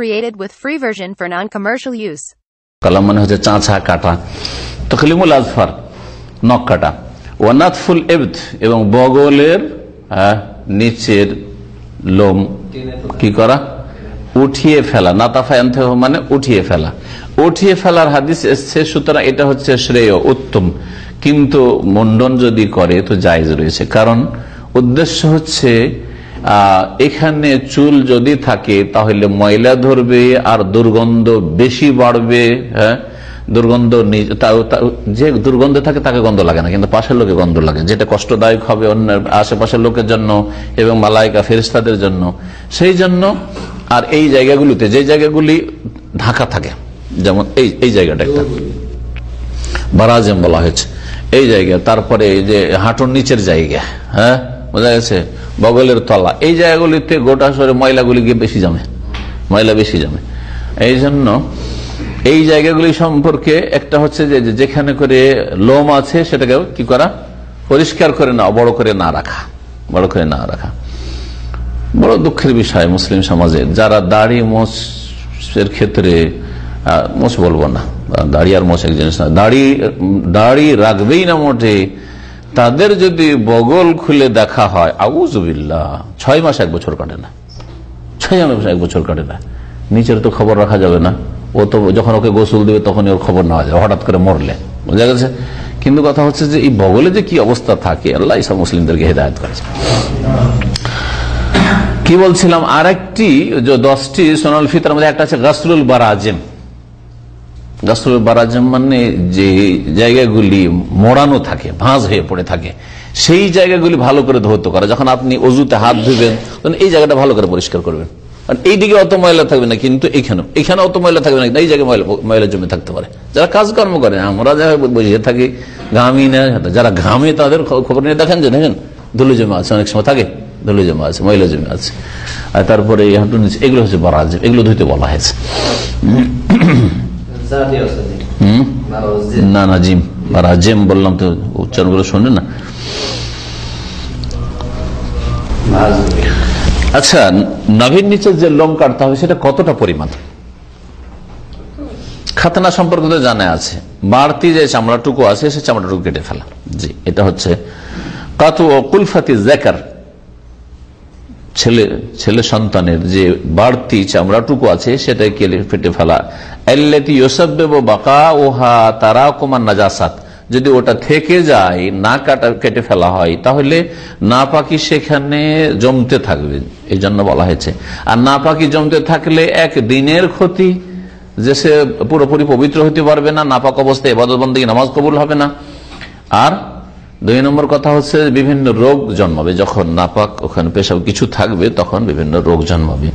Created with free version for non-commercial use. কালাম মানে হচ্ছে চাঁচা কাটা। তো খলিমুল আজফার নখ কাটা। ওয়ানাতফুল এবদ এবং বগলের আহ, নিচের লোম কি করা? উঠিয়ে ফেলা। নাতাফা আনতে মানে উঠিয়ে ফেলা। উঠিয়ে ফেলার হাদিস এসছে সুতরাং এটা হচ্ছে শ্রেয় উত্তম। কিন্তু মন্ডন যদি করে তো জায়জ রয়েছে। কারণ উদ্দেশ্য হচ্ছে এখানে চুল যদি থাকে, তাহলে ময়লা ধরবে আর দুর্গন্ধ বেশি বাড়বে হ্যাঁ? দুর্গন্ধ যে দুর্গন্ধ থাকে তাকে গন্ধ লাগে না, কিন্তু পাশের লোকে গন্ধ লাগে। যেটা কষ্টদায়ক হবে অন্য আশেপাশের লোকের জন্য এবং মালাইকা ফেরিস্তাদের জন্য। সেই জন্য আর এই জায়গাগুলিতে, যে জায়গাগুলি ঢাকা থাকে, যেমন এই এই জায়গাটা একটা। বারাজেম বলা হয়েছে। এই জায়গা, তারপরে যে হাঁটুর নিচের জায়গা হ্যাঁ? বোঝা গেছে? বগলের তলা। এই জায়গাগুলিতে গোটা শহরে ময়লাগুলি গিয়ে বেশি জমে। ময়লা বেশি জমে। এই জন্য এই জায়গাগুলি সম্পর্কে একটা হচ্ছে যে যেখানে করে লোম আছে সেটাকে কি করা? পরিষ্কার করে না বড় করে না রাখা। বড় করে না রাখা। বড় দুঃখের বিষয় মুসলিম সমাজে। যারা দাড়ি মোচের ক্ষেত্রে মোচ বলব না। দাড়ি আর মোচ এক জিনিস না। দাড়ি দাড়ি রাখবেই না মোটে। তাদের যদি বগল খুলে দেখা হয় আউজবিল্লা ছয় মাস এক বছর কাটে না। ছয় মাস এক বছর কাটে না। নিচের তো খবর রাখা যাবে না। ও তো যখন ওকে গোসল দেবে, তখনই ওর খবর নেওয়া যাবে, হঠাৎ করে মরলে। বোঝা গেছে? কিন্তু কথা হচ্ছে যে, এই বগলে যে কি অবস্থা থাকে, আল্লাহ ইসব মুসলিমদেরকে হেদায়ত করেছে। কি বলছিলাম? আর একটি দশটি সোনাল ফিতার মধ্যে একটা আছে, গাসরুল বারাজেম। গাসরুল বারাজেম মানে যে জায়গাগুলি মোড়ানো থাকে, ভাঁজ হয়ে পড়ে থাকে, সেই জায়গাগুলি ভালো করে ধৌত করা। যখন আপনি অজুতে হাত ধুবেন, তখন এই জায়গাটা ভালো করে পরিষ্কার করবেন। কারণ এইদিকে অত ময়লা থাকবে না, কিন্তু এখানে এখানে অত ময়লা থাকবে না এই জায়গায় ময়লা জমে থাকতে পারে। যারা কাজকর্ম করে, আমরা যারা বসে থাকি ঘামি না, যারা ঘামে, তাদের খবর নিয়ে দেখেন যে, দেখেন, ধুলো জমে আছে, অনেক সময় থাকে, ধুলো জমে আছে, ময়লা জমে আছে। আর তারপরে এগুলো হচ্ছে বরাজ এগুলো ধুইতে বলা হয়েছে। না না জিম বারাজেম বললাম তো উচ্চারণ করে শোনেন না আচ্ছা নাভির নিচে যে লোম কাটতে হবে সেটা কতটা পরিমাণ খাতনা সম্পর্কে তো জানা আছে। বাড়তি যে চামড়াটুকু আছে সে চামড়াটুকু কেটে ফেলা। জি এটা হচ্ছে। কাতু ও কুলফাতি জেকার। ছেলে ছেলে সন্তানের যে বাড়তি চামড়াটুকু আছে, সেটাই কেটে ফেটে ফেলা। এল্লেতি ইয়োসব্বে বাকা ওহা তারা কুমার নাজাসাত। যদি ওটা থেকে যায়, না কাটা, কেটে ফেলা হয়, তাহলে না পাকি সেখানে জমতে থাকবে এই জন্য বলা হয়েছে। আর না পাকি জমতে থাকলে এক দিনের ক্ষতি, যে সে পুরোপুরি পবিত্র হতে পারবে না, নাপাক অবস্থায় এবাদত বন্দী নামাজ কবুল হবে না। আর দুই নম্বর কথা হচ্ছে বিভিন্ন রোগ জন্মাবে। যখন নাপাক, ওখানে পেশাব কিছু থাকবে, তখন বিভিন্ন রোগ জন্মাবে।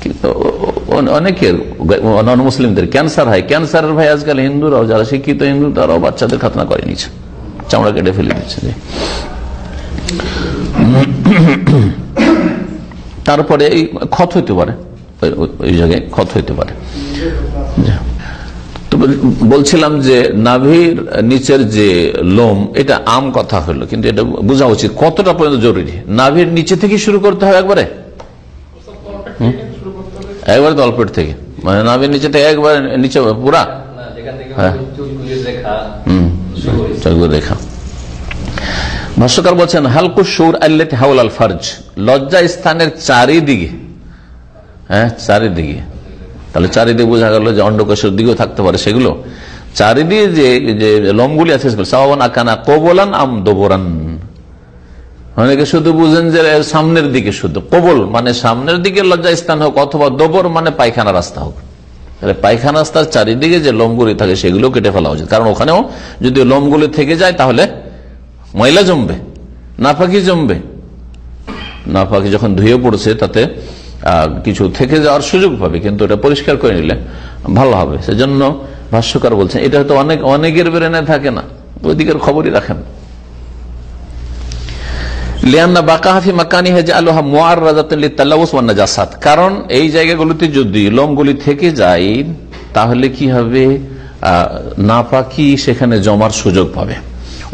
কিন্তু অনেকের নন মুসলিমদের ক্যান্সার হয়। ক্যান্সারের ভাই আজকাল হিন্দুরাও, যারা শিক্ষিত হিন্দু, তারাও বাচ্চাদের খাতনা করে নিচ্ছে। চামড়া কেটে ফেলে দিচ্ছে। তারপরে ক্ষত হইতে পারে। ওই- জায়গায় ক্ষত হইতে পারে। বলছিলাম যে নাভির নিচের যে লোম, এটা আম কথা হলো, কিন্তু এটা বোঝা উচিত কতটা পর্যন্ত জরুরি। নাভির নিচে থেকে শুরু করতে হবে একবারে? একবারে তলপেট থেকে। মানে নাভির নিচে থেকে একবারে নিচে, পুরা? হ্যাঁ। ভাষ্যকার বলছেন, হালকু সুর আল্লেট হাউল আল ফার্জ। লজ্জা স্থানের চারিদিকে হ্যাঁ চারিদিকে। তাহলে চারিদিকে বোঝা গেল যে অন্ডকোষের দিকেও থাকতে পারে সেগুলো। চারিদিকে যে যে লোমগুলি আছে সাবান আকানা কবলান আম দোবরান। অনেকে শুধু বুঝেন যে সামনের দিকে শুধু, কবল মানে সামনের দিকে লজ্জা স্থান হোক অথবা দোবর মানে পায়খানা রাস্তা হোক। পায়খানা রাস্তার চারিদিকে যে লোমগুলি থাকে সেগুলো কেটে ফেলা উচিত। কারণ ওখানেও যদি লোমগুলি থেকে যায় তাহলে ময়লা জমবে নাপাকি জমবে। নাপাকি যখন ধুয়ে পড়ছে তাতে কিছু থেকে যাওয়ার সুযোগ পাবে, কিন্তু এটা পরিষ্কার করে নিলে ভালো হবে। সেজন্য ভাষ্যকার বলছেন, এটা হয়তো অনেক, অনেকের বেরেনে থাকে না, ওইদিকের খবরই রাখেন। মাকানি মোয়ার কারণ এই জায়গাগুলোতে যদি লোমগুলি থেকে যায়, তাহলে কি হবে? নাপাকি সেখানে জমার সুযোগ পাবে।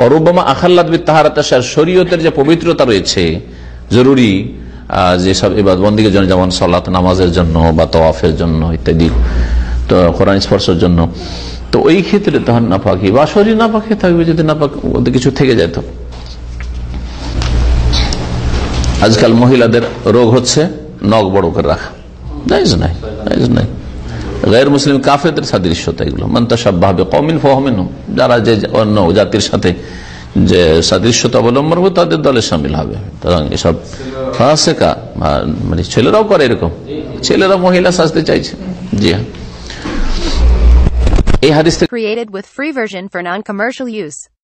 অরুবামা আখাল্লাদ তাহারাতার শরীয়তের যে পবিত্রতা রয়েছে, জরুরি যেসব এবার বন্দীগের জন্য, যেমন সলাত নামাজের জন্য বা তওয়াফের জন্য ইত্যাদি, তো কোরআন স্পর্শের জন্য। তো ওই ক্ষেত্রে তখন নাপাকি, বা শরীর নাপাকি থাকবে যদি নাপাক ওদের কিছু থেকে যেত আজকাল মহিলাদের রোগ হচ্ছে নখ বড় করে রাখা। জাইজ নাই গায়ের মুসলিম কাফেরদের সাদৃশ্যতা এগুলো। মন্তাসাবে কমিন ফহমিন যারা যে অন্য জাতির সাথে যে সাদৃশ্যতা অবলম্বন হবে তাদের দলে সামিল হবে। এসব ফাঁসেকা মানে ছেলেরাও করে এরকম। ছেলেরা মহিলা সাজতে চাইছে। জি হ্যাঁ। এই হাদিস Created version for.